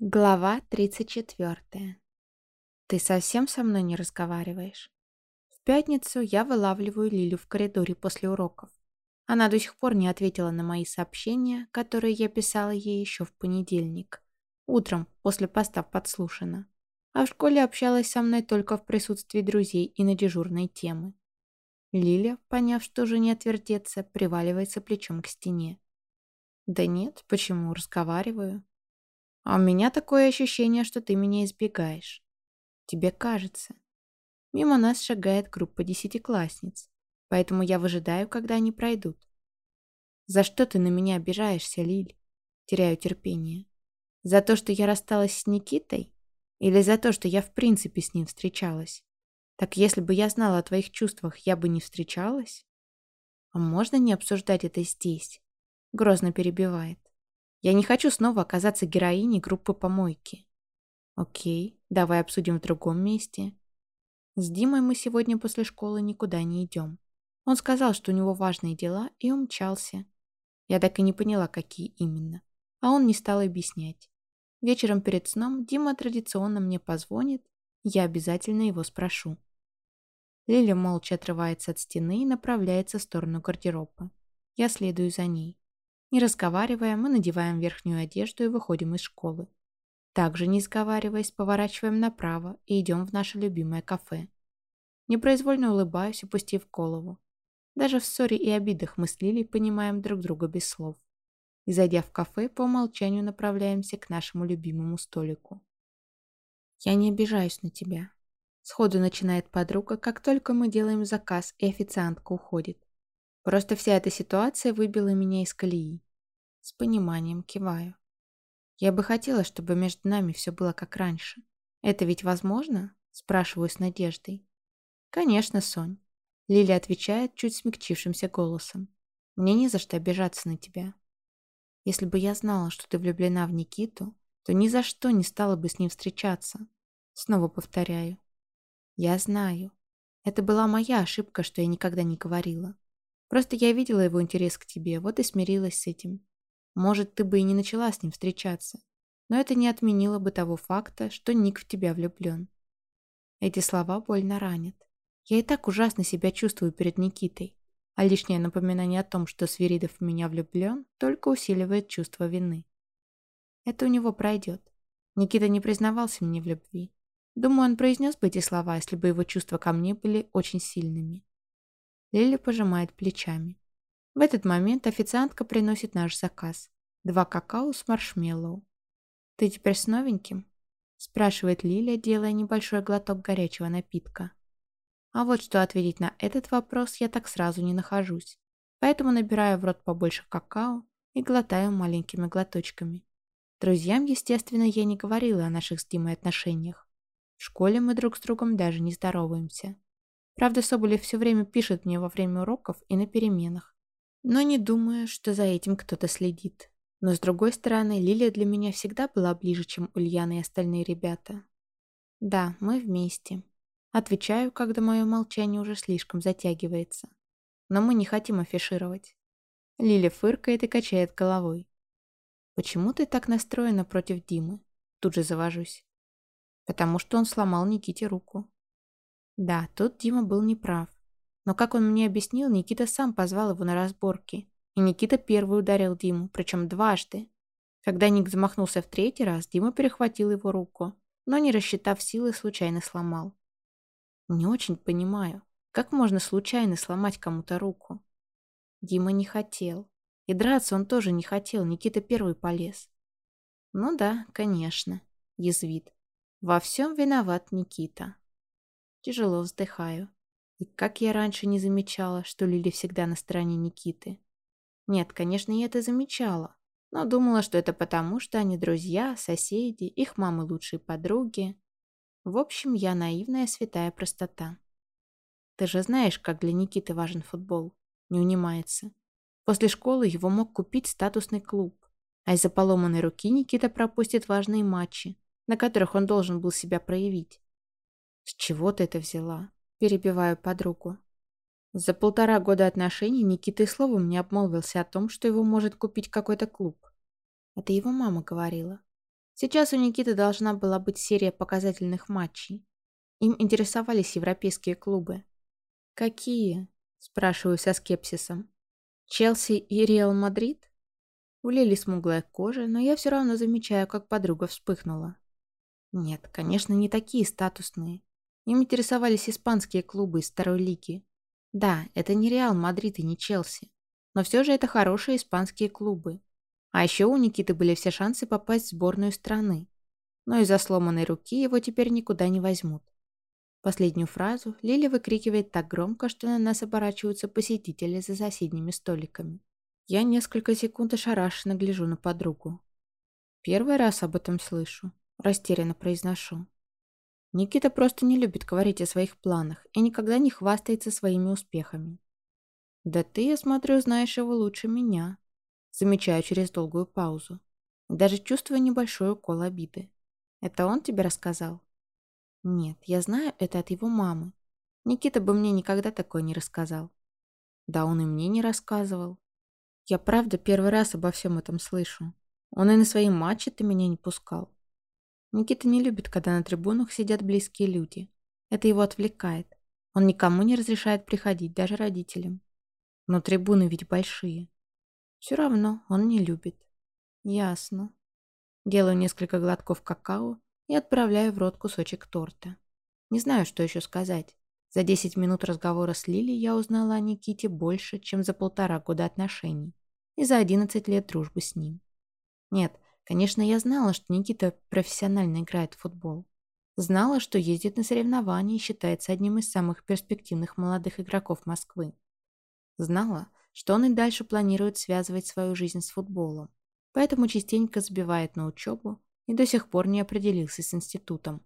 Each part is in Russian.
Глава 34. Ты совсем со мной не разговариваешь? В пятницу я вылавливаю Лилю в коридоре после уроков. Она до сих пор не ответила на мои сообщения, которые я писала ей еще в понедельник. Утром, после поста подслушано. А в школе общалась со мной только в присутствии друзей и на дежурные темы. Лиля, поняв, что уже не отвертеться, приваливается плечом к стене. Да нет, почему, разговариваю. А у меня такое ощущение, что ты меня избегаешь. Тебе кажется. Мимо нас шагает группа десятиклассниц, поэтому я выжидаю, когда они пройдут. За что ты на меня обижаешься, Лиль? Теряю терпение. За то, что я рассталась с Никитой? Или за то, что я в принципе с ним встречалась? Так если бы я знала о твоих чувствах, я бы не встречалась? А можно не обсуждать это здесь? Грозно перебивает. Я не хочу снова оказаться героиней группы помойки. Окей, давай обсудим в другом месте. С Димой мы сегодня после школы никуда не идем. Он сказал, что у него важные дела, и умчался. Я так и не поняла, какие именно. А он не стал объяснять. Вечером перед сном Дима традиционно мне позвонит, я обязательно его спрошу. Лиля молча отрывается от стены и направляется в сторону гардероба. Я следую за ней. Не разговаривая, мы надеваем верхнюю одежду и выходим из школы. Также, не сговариваясь, поворачиваем направо и идем в наше любимое кафе. Непроизвольно улыбаюсь, опустив голову. Даже в ссоре и обидах мы с Лилей понимаем друг друга без слов. И зайдя в кафе, по умолчанию направляемся к нашему любимому столику. «Я не обижаюсь на тебя», — сходу начинает подруга, как только мы делаем заказ, и официантка уходит. Просто вся эта ситуация выбила меня из колеи. С пониманием киваю. Я бы хотела, чтобы между нами все было как раньше. Это ведь возможно? Спрашиваю с надеждой. Конечно, Сонь. Лили отвечает чуть смягчившимся голосом. Мне не за что обижаться на тебя. Если бы я знала, что ты влюблена в Никиту, то ни за что не стала бы с ним встречаться. Снова повторяю. Я знаю. Это была моя ошибка, что я никогда не говорила. Просто я видела его интерес к тебе, вот и смирилась с этим. Может, ты бы и не начала с ним встречаться. Но это не отменило бы того факта, что Ник в тебя влюблен. Эти слова больно ранят. Я и так ужасно себя чувствую перед Никитой. А лишнее напоминание о том, что Свиридов в меня влюблен, только усиливает чувство вины. Это у него пройдет. Никита не признавался мне в любви. Думаю, он произнес бы эти слова, если бы его чувства ко мне были очень сильными. Лили пожимает плечами. В этот момент официантка приносит наш заказ. Два какао с маршмеллоу. «Ты теперь с новеньким?» спрашивает Лилия, делая небольшой глоток горячего напитка. А вот что ответить на этот вопрос я так сразу не нахожусь. Поэтому набираю в рот побольше какао и глотаю маленькими глоточками. Друзьям, естественно, я не говорила о наших с Димой отношениях. В школе мы друг с другом даже не здороваемся. Правда, Соболев все время пишет мне во время уроков и на переменах. Но не думаю, что за этим кто-то следит. Но с другой стороны, Лилия для меня всегда была ближе, чем Ульяна и остальные ребята. Да, мы вместе. Отвечаю, когда мое молчание уже слишком затягивается. Но мы не хотим афишировать. Лиля фыркает и качает головой. «Почему ты так настроена против Димы?» Тут же завожусь. «Потому что он сломал Никите руку. Да, тут Дима был неправ. Но как он мне объяснил, Никита сам позвал его на разборки. И Никита первый ударил Диму, причем дважды. Когда Ник замахнулся в третий раз, Дима перехватил его руку, но не рассчитав силы, случайно сломал. Не очень понимаю, как можно случайно сломать кому-то руку? Дима не хотел. И драться он тоже не хотел, Никита первый полез. Ну да, конечно, язвит. Во всем виноват Никита. Тяжело вздыхаю. И как я раньше не замечала, что Лили всегда на стороне Никиты. Нет, конечно, я это замечала. Но думала, что это потому, что они друзья, соседи, их мамы лучшие подруги. В общем, я наивная святая простота. Ты же знаешь, как для Никиты важен футбол. Не унимается. После школы его мог купить статусный клуб. А из-за поломанной руки Никита пропустит важные матчи, на которых он должен был себя проявить. «С чего ты это взяла?» Перебиваю подругу. За полтора года отношений Никита и словом не обмолвился о том, что его может купить какой-то клуб. Это его мама говорила. Сейчас у Никиты должна была быть серия показательных матчей. Им интересовались европейские клубы. «Какие?» – спрашиваю со скепсисом. «Челси и Реал Мадрид?» У Лили смуглая кожа, но я все равно замечаю, как подруга вспыхнула. Нет, конечно, не такие статусные. Им интересовались испанские клубы из второй лиги. Да, это не Реал Мадрид и не Челси. Но все же это хорошие испанские клубы. А еще у Никиты были все шансы попасть в сборную страны. Но из-за сломанной руки его теперь никуда не возьмут. Последнюю фразу Лили выкрикивает так громко, что на нас оборачиваются посетители за соседними столиками. Я несколько секунд ошарашенно гляжу на подругу. Первый раз об этом слышу. Растерянно произношу. Никита просто не любит говорить о своих планах и никогда не хвастается своими успехами. «Да ты, я смотрю, знаешь его лучше меня», замечаю через долгую паузу. Даже чувствую небольшой укол обиды. «Это он тебе рассказал?» «Нет, я знаю это от его мамы. Никита бы мне никогда такое не рассказал». «Да он и мне не рассказывал. Я правда первый раз обо всем этом слышу. Он и на свои матчи-то меня не пускал. Никита не любит, когда на трибунах сидят близкие люди. Это его отвлекает. Он никому не разрешает приходить, даже родителям. Но трибуны ведь большие. Все равно он не любит. Ясно. Делаю несколько глотков какао и отправляю в рот кусочек торта. Не знаю, что еще сказать. За 10 минут разговора с Лили я узнала о Никите больше, чем за полтора года отношений. И за 11 лет дружбы с ним. Нет, Конечно, я знала, что Никита профессионально играет в футбол. Знала, что ездит на соревнования и считается одним из самых перспективных молодых игроков Москвы. Знала, что он и дальше планирует связывать свою жизнь с футболом, поэтому частенько сбивает на учебу и до сих пор не определился с институтом.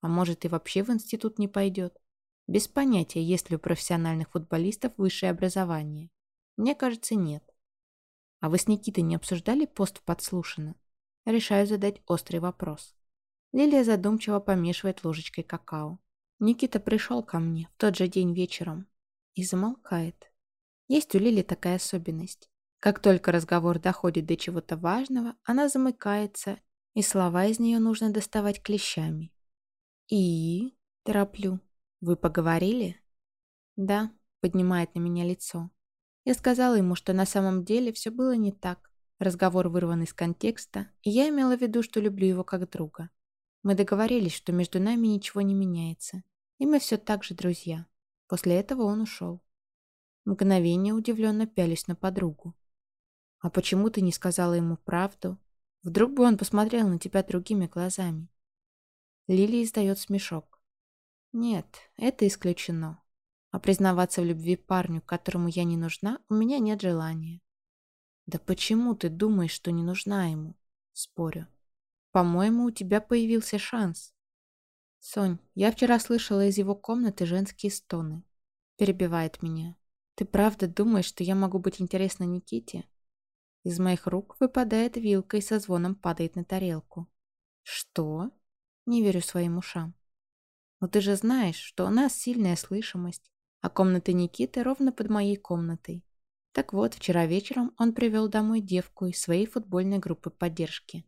А может и вообще в институт не пойдет. Без понятия, есть ли у профессиональных футболистов высшее образование. Мне кажется, нет. А вы с Никитой не обсуждали пост в подслушано? Решаю задать острый вопрос. Лилия задумчиво помешивает ложечкой какао. Никита пришел ко мне в тот же день вечером и замолкает. Есть у Лили такая особенность. Как только разговор доходит до чего-то важного, она замыкается, и слова из нее нужно доставать клещами. «И?» – тороплю. «Вы поговорили?» «Да», – поднимает на меня лицо. Я сказала ему, что на самом деле все было не так. Разговор вырван из контекста, и я имела в виду, что люблю его как друга. Мы договорились, что между нами ничего не меняется, и мы все так же друзья. После этого он ушел. Мгновение удивленно пялись на подругу. «А почему ты не сказала ему правду? Вдруг бы он посмотрел на тебя другими глазами?» Лили издает смешок. «Нет, это исключено. А признаваться в любви парню, которому я не нужна, у меня нет желания. Да почему ты думаешь, что не нужна ему? Спорю. По-моему, у тебя появился шанс. Сонь, я вчера слышала из его комнаты женские стоны. Перебивает меня. Ты правда думаешь, что я могу быть интересна Никите? Из моих рук выпадает вилка и со звоном падает на тарелку. Что? Не верю своим ушам. Но ты же знаешь, что у нас сильная слышимость, а комната Никиты ровно под моей комнатой. Так вот, вчера вечером он привел домой девку из своей футбольной группы поддержки.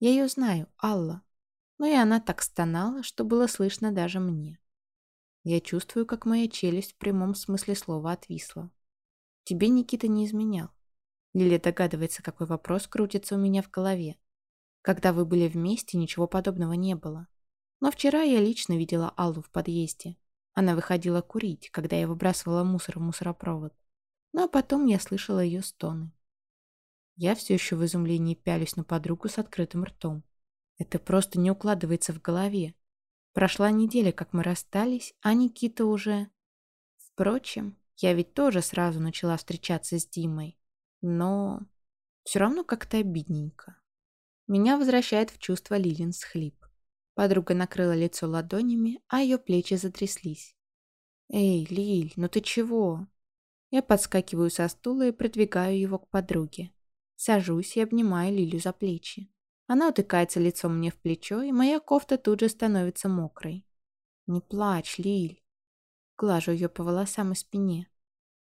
Я ее знаю, Алла. Но и она так стонала, что было слышно даже мне. Я чувствую, как моя челюсть в прямом смысле слова отвисла. Тебе Никита не изменял. Лилия догадывается, какой вопрос крутится у меня в голове. Когда вы были вместе, ничего подобного не было. Но вчера я лично видела Аллу в подъезде. Она выходила курить, когда я выбрасывала мусор в мусоропровод. Ну а потом я слышала ее стоны. Я все еще в изумлении пялюсь на подругу с открытым ртом. Это просто не укладывается в голове. Прошла неделя, как мы расстались, а Никита уже... Впрочем, я ведь тоже сразу начала встречаться с Димой. Но все равно как-то обидненько. Меня возвращает в чувство Лилин схлип. Подруга накрыла лицо ладонями, а ее плечи затряслись. «Эй, Лиль, ну ты чего?» Я подскакиваю со стула и продвигаю его к подруге. Сажусь и обнимаю Лилю за плечи. Она утыкается лицом мне в плечо, и моя кофта тут же становится мокрой. «Не плачь, Лиль!» Глажу ее по волосам и спине.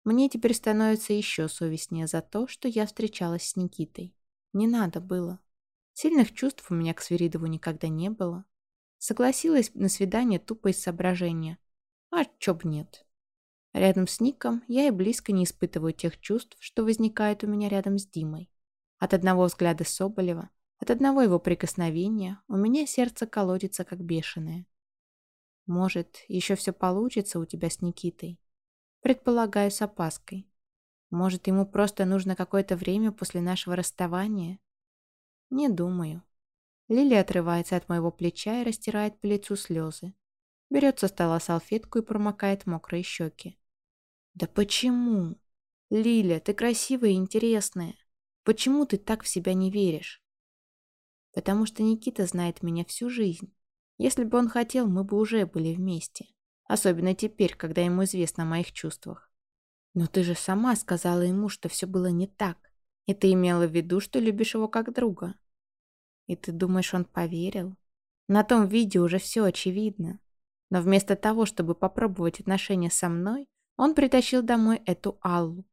Мне теперь становится еще совестнее за то, что я встречалась с Никитой. Не надо было. Сильных чувств у меня к Свиридову никогда не было. Согласилась на свидание тупо из соображения. А чё б нет. Рядом с Ником я и близко не испытываю тех чувств, что возникают у меня рядом с Димой. От одного взгляда Соболева, от одного его прикосновения у меня сердце колодится как бешеное. Может, еще все получится у тебя с Никитой? Предполагаю, с опаской. Может, ему просто нужно какое-то время после нашего расставания? Не думаю. Лили отрывается от моего плеча и растирает по лицу слезы. Берет со стола салфетку и промокает мокрые щеки. «Да почему? Лиля, ты красивая и интересная. Почему ты так в себя не веришь?» «Потому что Никита знает меня всю жизнь. Если бы он хотел, мы бы уже были вместе. Особенно теперь, когда ему известно о моих чувствах. Но ты же сама сказала ему, что все было не так. И ты имела в виду, что любишь его как друга. И ты думаешь, он поверил? На том видео уже все очевидно. Но вместо того, чтобы попробовать отношения со мной, он притащил домой эту Аллу.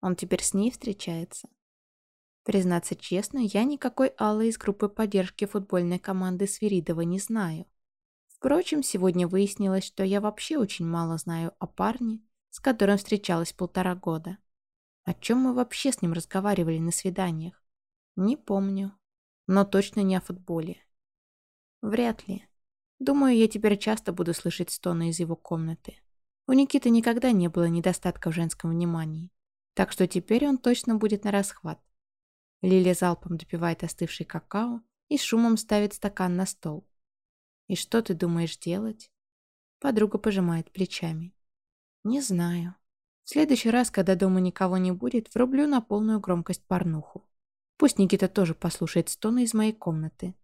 Он теперь с ней встречается. Признаться честно, я никакой Аллы из группы поддержки футбольной команды Свиридова не знаю. Впрочем, сегодня выяснилось, что я вообще очень мало знаю о парне, с которым встречалась полтора года. О чем мы вообще с ним разговаривали на свиданиях? Не помню. Но точно не о футболе. Вряд ли. Думаю, я теперь часто буду слышать стоны из его комнаты. У Никиты никогда не было недостатка в женском внимании. Так что теперь он точно будет на расхват. Лилия залпом допивает остывший какао и шумом ставит стакан на стол. «И что ты думаешь делать?» Подруга пожимает плечами. «Не знаю. В следующий раз, когда дома никого не будет, врублю на полную громкость порнуху. Пусть Никита тоже послушает стоны из моей комнаты.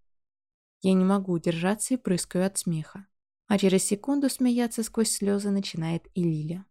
Я не могу удержаться и прыскаю от смеха. А через секунду смеяться сквозь слезы начинает и Лиля.